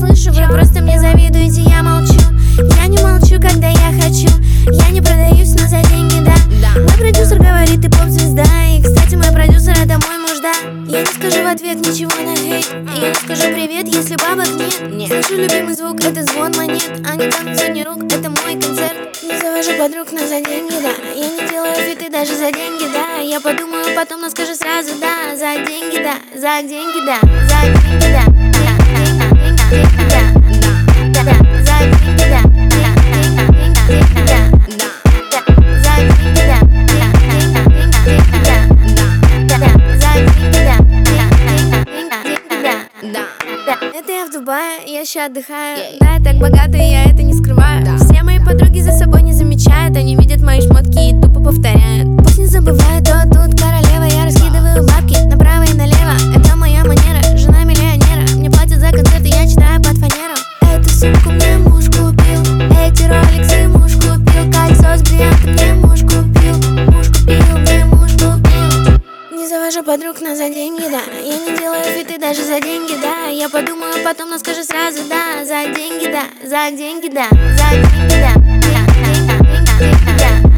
слышу, вы просто мне завидуете, я молчу. Я не молчу, когда я хочу. Я не продаюсь, но за деньги, да. Мой продюсер говорит, ты поп-звезда. И, кстати, мой продюсер это мой муж, да. Я не скажу в ответ ничего на хейт Я не скажу привет, если бабок нет, нет. Слышу любимый звук, это звон монет. А Они танцуют не рук, это мой концерт. Не завожу подруг, но за деньги, да. Я не делаю цветы даже за деньги, да. Я подумаю потом, но скажу сразу, да. За деньги, да, за деньги, да, за деньги, да. Это я в Дубае, я еще отдыхаю. Ей. Да, я так богата, я это не скрываю. Да. Все мои подруги за собой не замечают Они видят мои шмотки и тупо повторяют. Пусть не забывают, то тут королева Я раскидываю бабки направо и налево. Это моя манера, жена миллионера. Мне платят за концерты, я читаю под фанеру. Эту сумку мне завожу подруг, но за деньги, да. Я не делаю фиты даже за деньги, да. Я подумаю потом, но скажу сразу, да. За деньги, да, за деньги, да. За деньги, да, да, да, да, да, да.